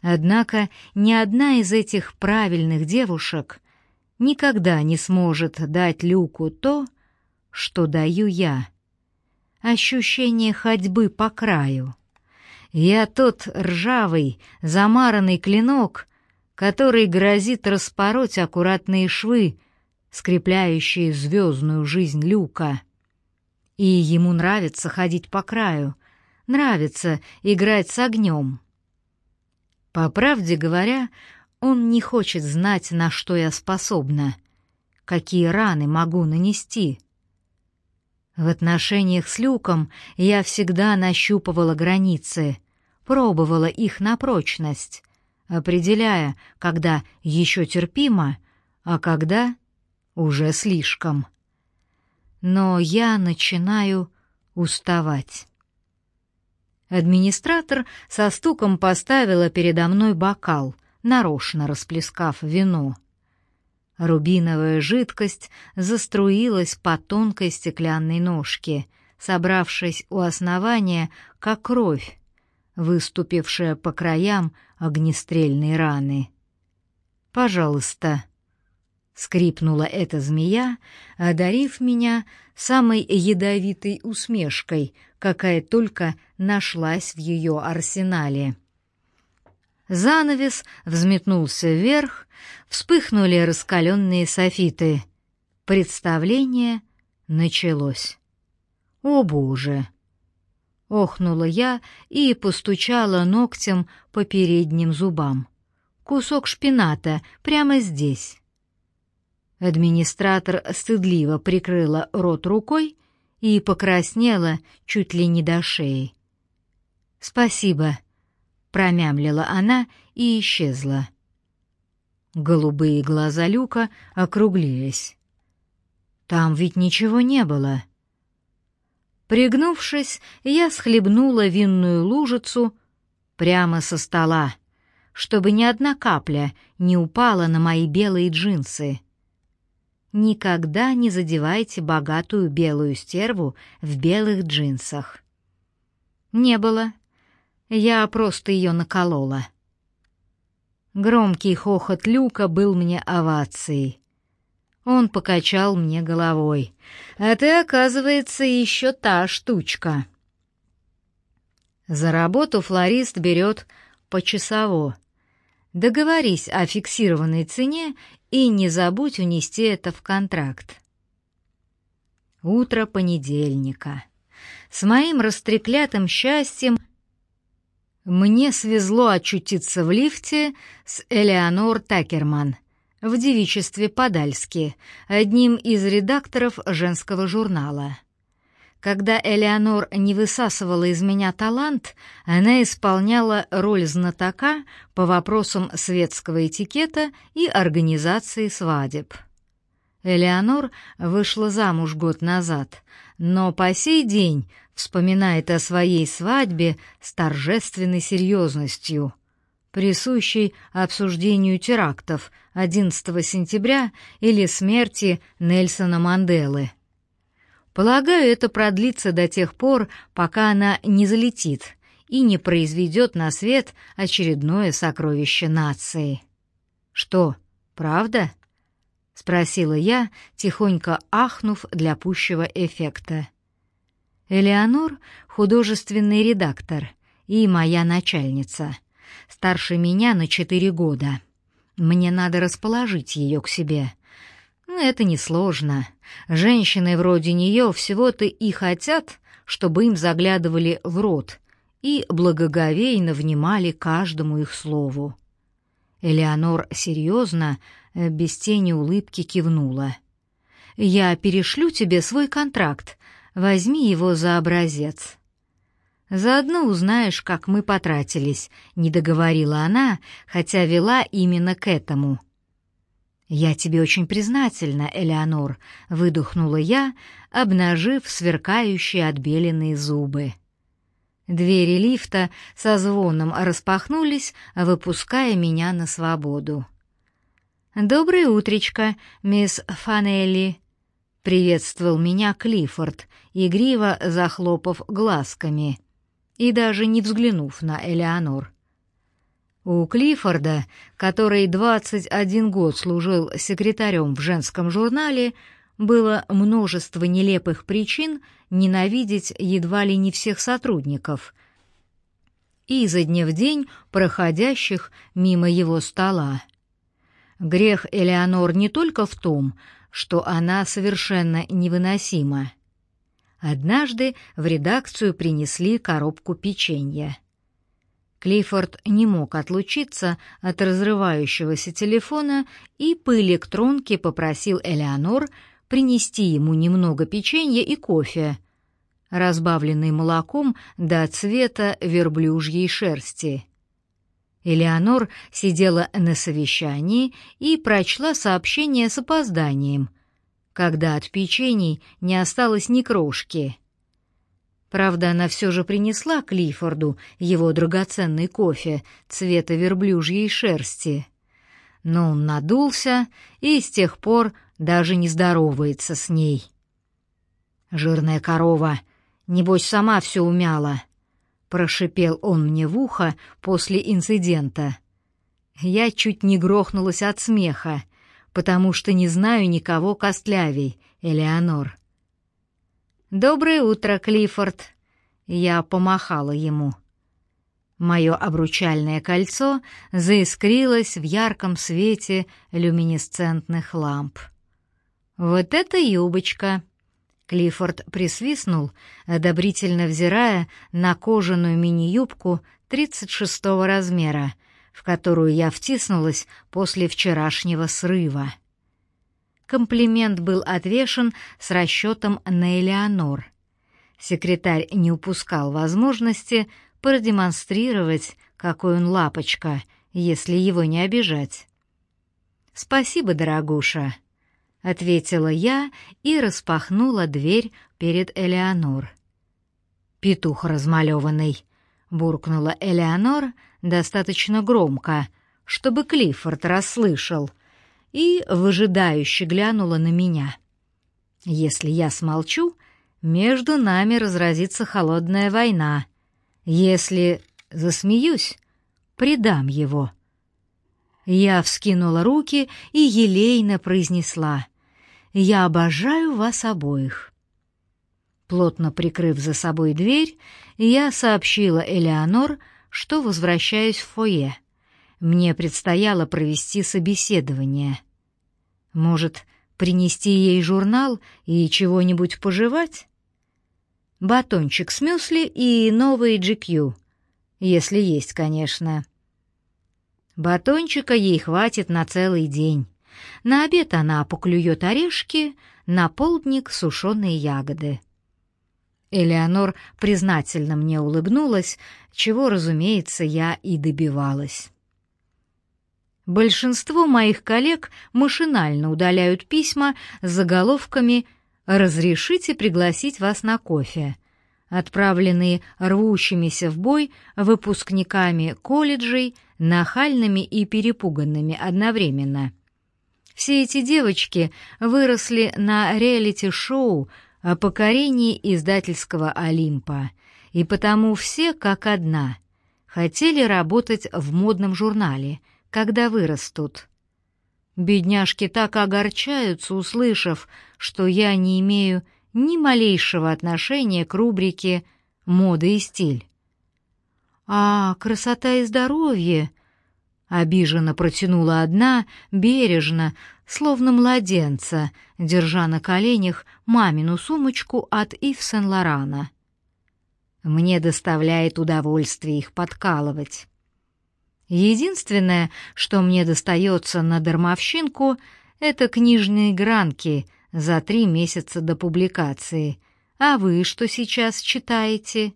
Однако ни одна из этих правильных девушек никогда не сможет дать Люку то, что даю я. Ощущение ходьбы по краю. Я тот ржавый, замаранный клинок, который грозит распороть аккуратные швы, скрепляющие звездную жизнь Люка. И ему нравится ходить по краю, нравится играть с огнем. По правде говоря, он не хочет знать, на что я способна, какие раны могу нанести. В отношениях с Люком я всегда нащупывала границы, пробовала их на прочность, определяя, когда еще терпимо, а когда уже слишком. Но я начинаю уставать. Администратор со стуком поставила передо мной бокал, нарочно расплескав вино. Рубиновая жидкость заструилась по тонкой стеклянной ножке, собравшись у основания, как кровь, выступившая по краям огнестрельной раны. «Пожалуйста», — скрипнула эта змея, одарив меня самой ядовитой усмешкой, какая только нашлась в ее арсенале. Занавес взметнулся вверх, вспыхнули раскаленные софиты. Представление началось. «О, Боже!» Охнула я и постучала ногтем по передним зубам. Кусок шпината прямо здесь. Администратор стыдливо прикрыла рот рукой и покраснела чуть ли не до шеи. «Спасибо», — промямлила она и исчезла. Голубые глаза Люка округлились. «Там ведь ничего не было». Пригнувшись, я схлебнула винную лужицу прямо со стола, чтобы ни одна капля не упала на мои белые джинсы. Никогда не задевайте богатую белую стерву в белых джинсах. Не было. Я просто ее наколола. Громкий хохот Люка был мне овацией. Он покачал мне головой. «А ты, оказывается, еще та штучка». За работу флорист берет почасово. Договорись о фиксированной цене и не забудь унести это в контракт. Утро понедельника. С моим растреклятым счастьем мне свезло очутиться в лифте с Элеонор Такерман в девичестве Подальски, одним из редакторов женского журнала. Когда Элеонор не высасывала из меня талант, она исполняла роль знатока по вопросам светского этикета и организации свадеб. Элеонор вышла замуж год назад, но по сей день вспоминает о своей свадьбе с торжественной серьезностью, присущей обсуждению терактов 11 сентября или смерти Нельсона Манделы. Полагаю, это продлится до тех пор, пока она не залетит и не произведет на свет очередное сокровище нации. «Что, правда?» — спросила я, тихонько ахнув для пущего эффекта. Элеонор — художественный редактор и моя начальница, старше меня на четыре года. Мне надо расположить ее к себе, это несложно. Женщины вроде нее всего-то и хотят, чтобы им заглядывали в рот и благоговейно внимали каждому их слову. Элеонор серьезно, без тени улыбки кивнула. «Я перешлю тебе свой контракт. Возьми его за образец». «Заодно узнаешь, как мы потратились», — не договорила она, хотя вела именно к этому — «Я тебе очень признательна, Элеонор», — выдохнула я, обнажив сверкающие отбеленные зубы. Двери лифта со звоном распахнулись, выпуская меня на свободу. «Доброе утречко, мисс Фанелли», — приветствовал меня Клиффорд, игриво захлопав глазками и даже не взглянув на Элеонор. У Клиффорда, который 21 год служил секретарем в женском журнале, было множество нелепых причин ненавидеть едва ли не всех сотрудников изо дня в день проходящих мимо его стола. Грех Элеонор не только в том, что она совершенно невыносима. Однажды в редакцию принесли коробку печенья. Клиффорд не мог отлучиться от разрывающегося телефона и по электронке попросил Элеонор принести ему немного печенья и кофе, разбавленный молоком до цвета верблюжьей шерсти. Элеонор сидела на совещании и прочла сообщение с опозданием, когда от печений не осталось ни крошки. Правда, она все же принесла Клиффорду его драгоценный кофе цвета верблюжьей шерсти. Но он надулся и с тех пор даже не здоровается с ней. «Жирная корова, небось, сама все умяла», — прошипел он мне в ухо после инцидента. Я чуть не грохнулась от смеха, потому что не знаю никого костлявей, Элеонор. «Доброе утро, Клиффорд!» Я помахала ему. Мое обручальное кольцо заискрилось в ярком свете люминесцентных ламп. «Вот это юбочка!» Клиффорд присвистнул, одобрительно взирая на кожаную мини-юбку 36-го размера, в которую я втиснулась после вчерашнего срыва. Комплимент был отвешен с расчетом на Элеонор. Секретарь не упускал возможности продемонстрировать, какой он лапочка, если его не обижать. «Спасибо, дорогуша», — ответила я и распахнула дверь перед Элеонор. «Петух размалеванный», — буркнула Элеонор достаточно громко, чтобы Клиффорд расслышал — и выжидающе глянула на меня. Если я смолчу, между нами разразится холодная война. Если засмеюсь, предам его. Я вскинула руки и елейно произнесла «Я обожаю вас обоих». Плотно прикрыв за собой дверь, я сообщила Элеонор, что возвращаюсь в фойе. Мне предстояло провести собеседование. Может, принести ей журнал и чего-нибудь пожевать? Батончик с мюсли и новый GQ, если есть, конечно. Батончика ей хватит на целый день. На обед она поклюет орешки, на полдник — сушеные ягоды. Элеонор признательно мне улыбнулась, чего, разумеется, я и добивалась. Большинство моих коллег машинально удаляют письма с заголовками «Разрешите пригласить вас на кофе», отправленные рвущимися в бой выпускниками колледжей, нахальными и перепуганными одновременно. Все эти девочки выросли на реалити-шоу о покорении издательского Олимпа, и потому все, как одна, хотели работать в модном журнале — когда вырастут. Бедняжки так огорчаются, услышав, что я не имею ни малейшего отношения к рубрике «Мода и стиль». «А, красота и здоровье!» — обиженно протянула одна, бережно, словно младенца, держа на коленях мамину сумочку от Ив Сен-Лорана. Мне доставляет удовольствие их подкалывать. Единственное, что мне достается на дармовщинку, это книжные гранки за три месяца до публикации. А вы что сейчас читаете?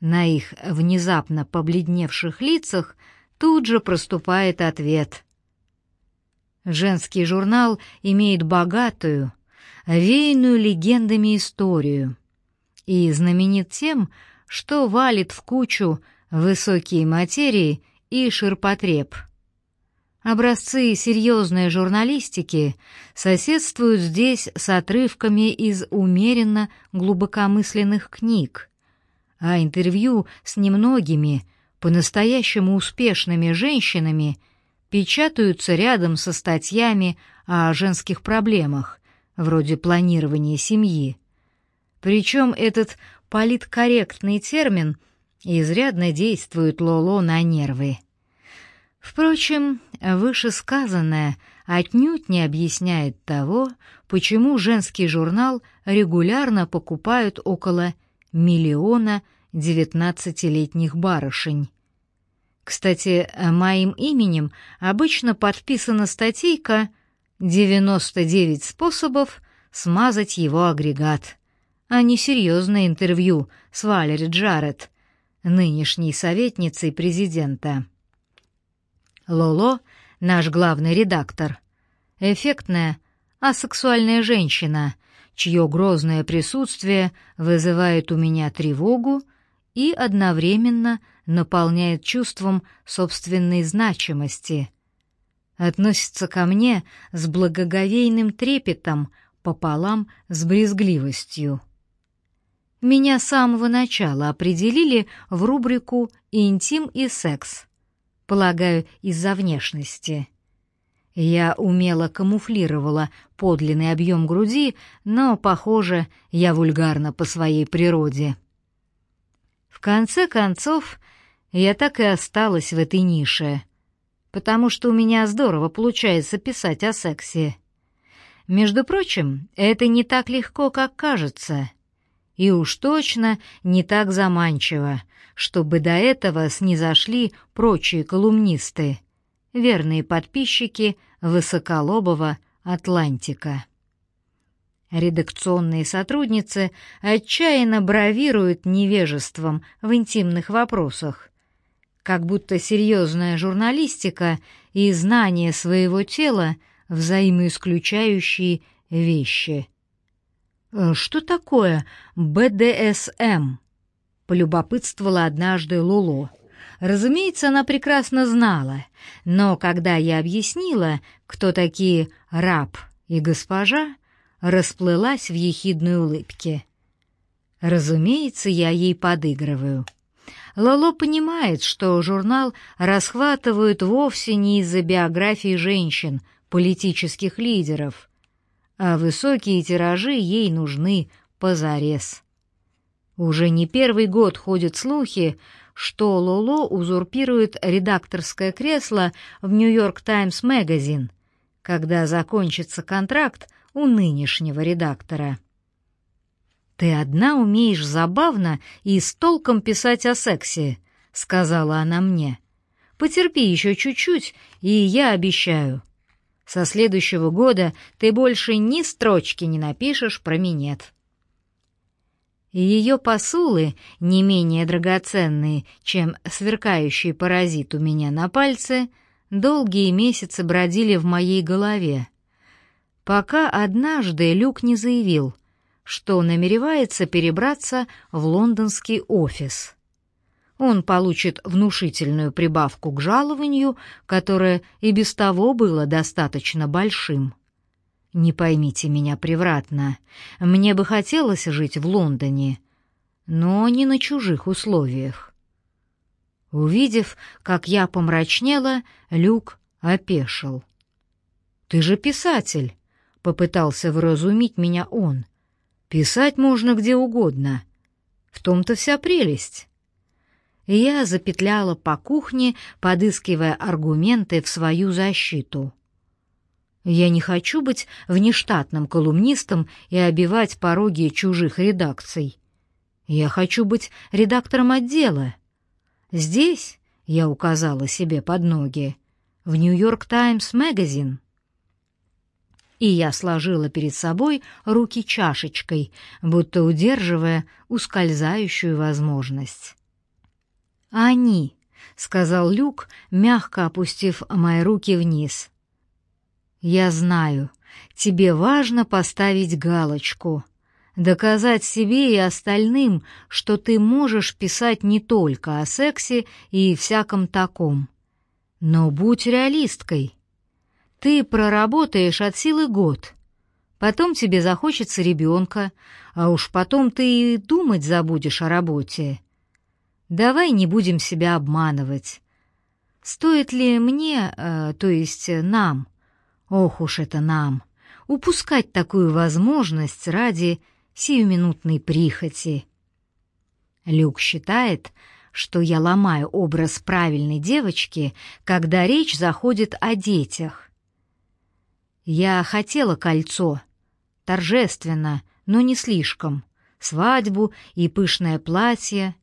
На их внезапно побледневших лицах тут же проступает ответ. Женский журнал имеет богатую, веянную легендами историю и знаменит тем, что валит в кучу высокие материи и ширпотреб. Образцы серьезной журналистики соседствуют здесь с отрывками из умеренно глубокомысленных книг, а интервью с немногими по-настоящему успешными женщинами печатаются рядом со статьями о женских проблемах, вроде планирования семьи. Причем этот политкорректный термин изрядно действует Лоло на нервы. Впрочем, вышесказанное отнюдь не объясняет того, почему женский журнал регулярно покупают около миллиона девятнадцатилетних барышень. Кстати, моим именем обычно подписана статейка «99 способов смазать его агрегат», а не серьезное интервью с Валери Джаред, нынешней советницей президента. Лоло, наш главный редактор, эффектная, асексуальная женщина, чье грозное присутствие вызывает у меня тревогу и одновременно наполняет чувством собственной значимости. Относится ко мне с благоговейным трепетом пополам с брезгливостью. Меня с самого начала определили в рубрику «Интим и секс», полагаю, из-за внешности. Я умело камуфлировала подлинный объем груди, но, похоже, я вульгарна по своей природе. В конце концов, я так и осталась в этой нише, потому что у меня здорово получается писать о сексе. Между прочим, это не так легко, как кажется, и уж точно не так заманчиво, чтобы до этого снизошли прочие колумнисты, верные подписчики высоколобого Атлантика. Редакционные сотрудницы отчаянно бравируют невежеством в интимных вопросах, как будто серьезная журналистика и знание своего тела — взаимоисключающие вещи. «Э, «Что такое БДСМ?» — полюбопытствовала однажды Луло. Разумеется, она прекрасно знала, но когда я объяснила, кто такие раб и госпожа, расплылась в ехидной улыбке. Разумеется, я ей подыгрываю. Лоло понимает, что журнал расхватывают вовсе не из-за биографий женщин, политических лидеров, а высокие тиражи ей нужны позарез. Уже не первый год ходят слухи, что Лоло узурпирует редакторское кресло в «Нью-Йорк Таймс Магазин», когда закончится контракт у нынешнего редактора. «Ты одна умеешь забавно и с толком писать о сексе», — сказала она мне. «Потерпи еще чуть-чуть, и я обещаю. Со следующего года ты больше ни строчки не напишешь про минет». Ее посулы, не менее драгоценные, чем сверкающий паразит у меня на пальце, долгие месяцы бродили в моей голове, пока однажды Люк не заявил, что намеревается перебраться в лондонский офис. Он получит внушительную прибавку к жалованию, которое и без того было достаточно большим. Не поймите меня превратно. Мне бы хотелось жить в Лондоне, но не на чужих условиях. Увидев, как я помрачнела, Люк опешил. «Ты же писатель. — попытался вразумить меня он. «Писать можно где угодно. В том-то вся прелесть». Я запетляла по кухне, подыскивая аргументы в свою защиту. Я не хочу быть внештатным колумнистом и обивать пороги чужих редакций. Я хочу быть редактором отдела. Здесь, я указала себе под ноги, в «Нью-Йорк Таймс Магазин» и я сложила перед собой руки чашечкой, будто удерживая ускользающую возможность. «Они», — сказал Люк, мягко опустив мои руки вниз. «Я знаю, тебе важно поставить галочку, доказать себе и остальным, что ты можешь писать не только о сексе и всяком таком. Но будь реалисткой». Ты проработаешь от силы год. Потом тебе захочется ребенка, а уж потом ты и думать забудешь о работе. Давай не будем себя обманывать. Стоит ли мне, э, то есть нам, ох уж это нам, упускать такую возможность ради сиюминутной прихоти? Люк считает, что я ломаю образ правильной девочки, когда речь заходит о детях. Я хотела кольцо, торжественно, но не слишком, свадьбу и пышное платье.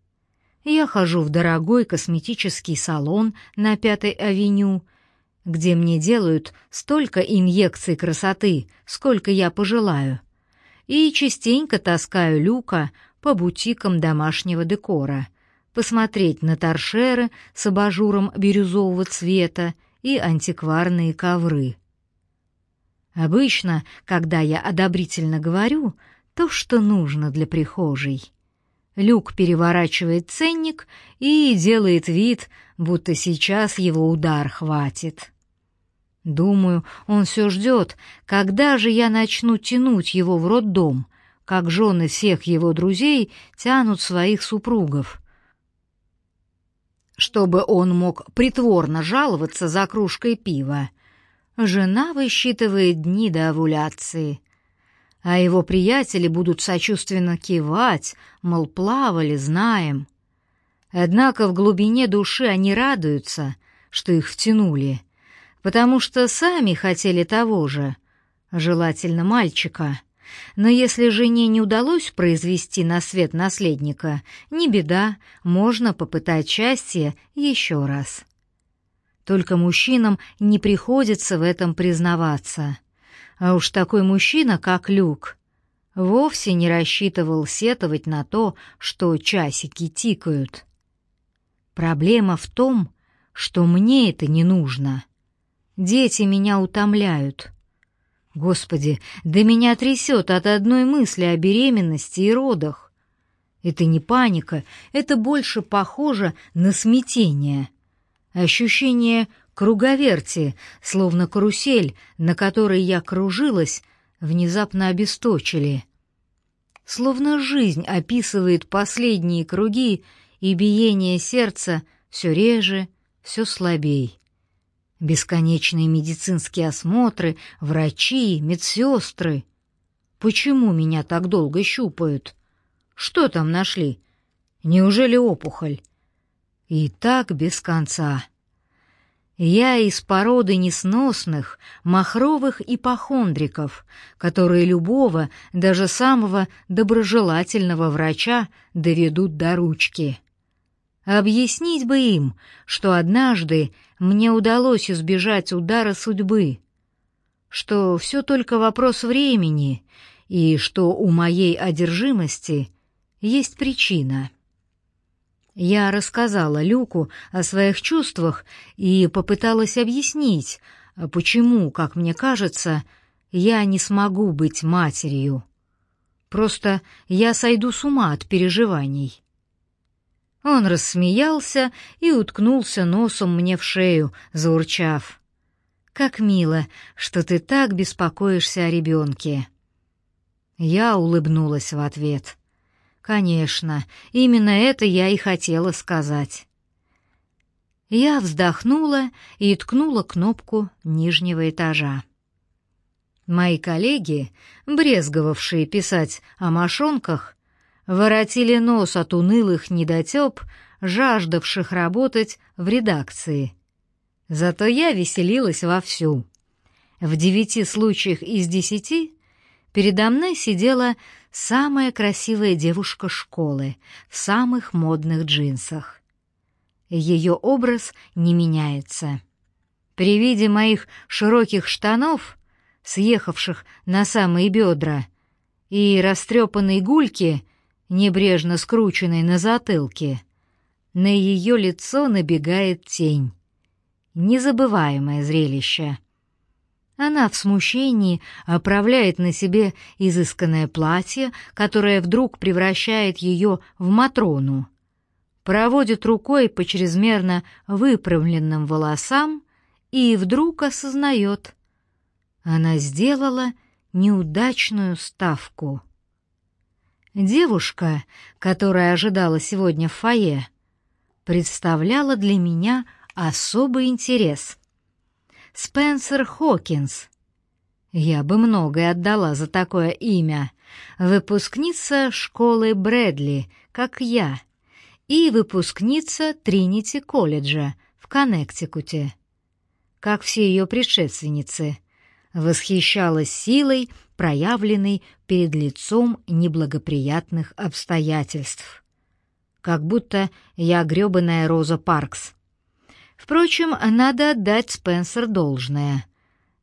Я хожу в дорогой косметический салон на Пятой авеню, где мне делают столько инъекций красоты, сколько я пожелаю, и частенько таскаю Люка по бутикам домашнего декора, посмотреть на торшеры с абажуром бирюзового цвета и антикварные ковры. Обычно, когда я одобрительно говорю, то, что нужно для прихожей. Люк переворачивает ценник и делает вид, будто сейчас его удар хватит. Думаю, он все ждет, когда же я начну тянуть его в роддом, как жены всех его друзей тянут своих супругов. Чтобы он мог притворно жаловаться за кружкой пива. Жена высчитывает дни до овуляции а его приятели будут сочувственно кивать, мол, плавали, знаем. Однако в глубине души они радуются, что их втянули, потому что сами хотели того же, желательно мальчика. Но если жене не удалось произвести на свет наследника, не беда, можно попытать счастье еще раз. Только мужчинам не приходится в этом признаваться. А уж такой мужчина, как Люк, вовсе не рассчитывал сетовать на то, что часики тикают. Проблема в том, что мне это не нужно. Дети меня утомляют. Господи, да меня трясет от одной мысли о беременности и родах. Это не паника, это больше похоже на смятение. Ощущение Круговерти, словно карусель, на которой я кружилась, внезапно обесточили. Словно жизнь описывает последние круги, и биение сердца все реже, все слабей. Бесконечные медицинские осмотры, врачи, медсестры. Почему меня так долго щупают? Что там нашли? Неужели опухоль? И так без конца. Я из породы несносных, махровых ипохондриков, которые любого, даже самого доброжелательного врача доведут до ручки. Объяснить бы им, что однажды мне удалось избежать удара судьбы, что все только вопрос времени и что у моей одержимости есть причина — я рассказала Люку о своих чувствах и попыталась объяснить, почему, как мне кажется, я не смогу быть матерью. Просто я сойду с ума от переживаний. Он рассмеялся и уткнулся носом мне в шею, заурчав. «Как мило, что ты так беспокоишься о ребенке!» Я улыбнулась в ответ. Конечно, именно это я и хотела сказать. Я вздохнула и ткнула кнопку нижнего этажа. Мои коллеги, брезговавшие писать о мошонках, воротили нос от унылых недотеп, жаждавших работать в редакции. Зато я веселилась вовсю. В девяти случаях из десяти передо мной сидела самая красивая девушка школы в самых модных джинсах. Ее образ не меняется. При виде моих широких штанов, съехавших на самые бедра, и растрепанной гульки, небрежно скрученной на затылке, на ее лицо набегает тень. Незабываемое зрелище. Она в смущении оправляет на себе изысканное платье, которое вдруг превращает ее в Матрону. Проводит рукой по чрезмерно выправленным волосам и вдруг осознает. Она сделала неудачную ставку. Девушка, которая ожидала сегодня в фойе, представляла для меня особый интерес. Спенсер Хокинс. Я бы многое отдала за такое имя. Выпускница школы Брэдли, как я, и выпускница Тринити колледжа в Коннектикуте. Как все ее предшественницы, восхищалась силой, проявленной перед лицом неблагоприятных обстоятельств. Как будто я грёбаная Роза Паркс. Впрочем, надо отдать Спенсер должное.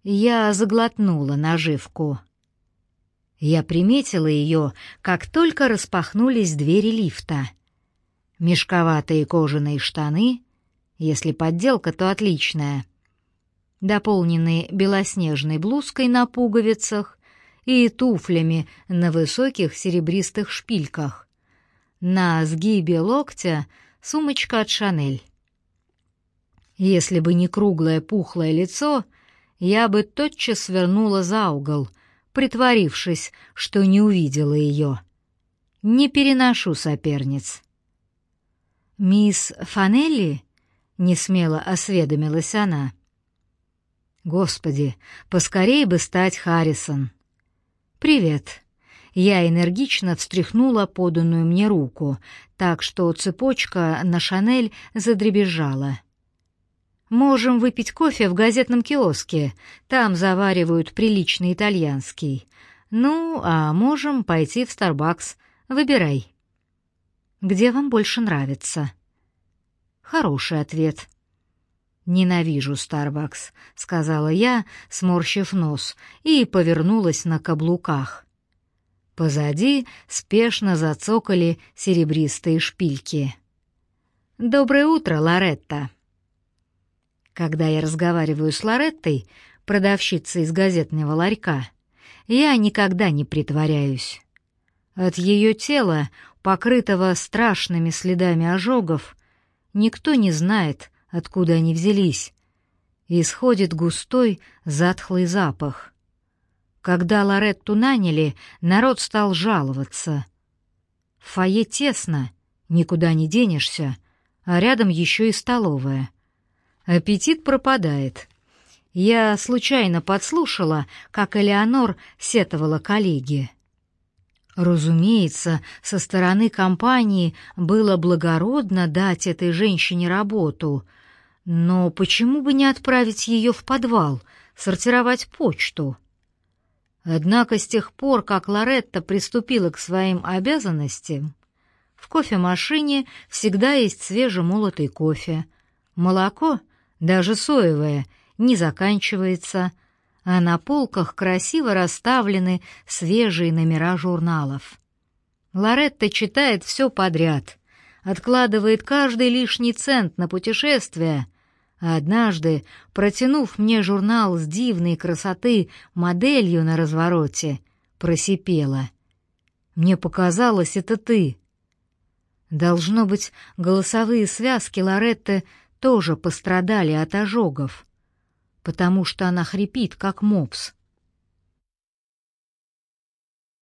Я заглотнула наживку. Я приметила ее, как только распахнулись двери лифта. Мешковатые кожаные штаны, если подделка, то отличная, дополненные белоснежной блузкой на пуговицах и туфлями на высоких серебристых шпильках. На сгибе локтя сумочка от Шанель. Если бы не круглое пухлое лицо, я бы тотчас свернула за угол, притворившись, что не увидела ее. Не переношу соперниц. «Мисс Фанелли?» — несмело осведомилась она. «Господи, поскорей бы стать Харрисон!» «Привет!» Я энергично встряхнула поданную мне руку, так что цепочка на Шанель задребезжала. Можем выпить кофе в газетном киоске. Там заваривают приличный итальянский. Ну, а можем пойти в Starbucks. Выбирай. Где вам больше нравится? Хороший ответ. Ненавижу Starbucks, сказала я, сморщив нос, и повернулась на каблуках. Позади спешно зацокали серебристые шпильки. Доброе утро, Лоретта. Когда я разговариваю с Лореттой, продавщицей из газетного ларька, я никогда не притворяюсь. От ее тела, покрытого страшными следами ожогов, никто не знает, откуда они взялись. Исходит густой, затхлый запах. Когда Лоретту наняли, народ стал жаловаться. В фойе тесно, никуда не денешься, а рядом еще и столовая — Аппетит пропадает. Я случайно подслушала, как Элеонор сетовала коллеге. Разумеется, со стороны компании было благородно дать этой женщине работу, но почему бы не отправить ее в подвал, сортировать почту? Однако с тех пор, как Лоретта приступила к своим обязанностям, в кофемашине всегда есть свежемолотый кофе, молоко — даже соевое, не заканчивается, а на полках красиво расставлены свежие номера журналов. Лоретта читает все подряд, откладывает каждый лишний цент на путешествие, а однажды, протянув мне журнал с дивной красоты моделью на развороте, просипела. «Мне показалось, это ты». Должно быть, голосовые связки Лоретты тоже пострадали от ожогов, потому что она хрипит, как мопс.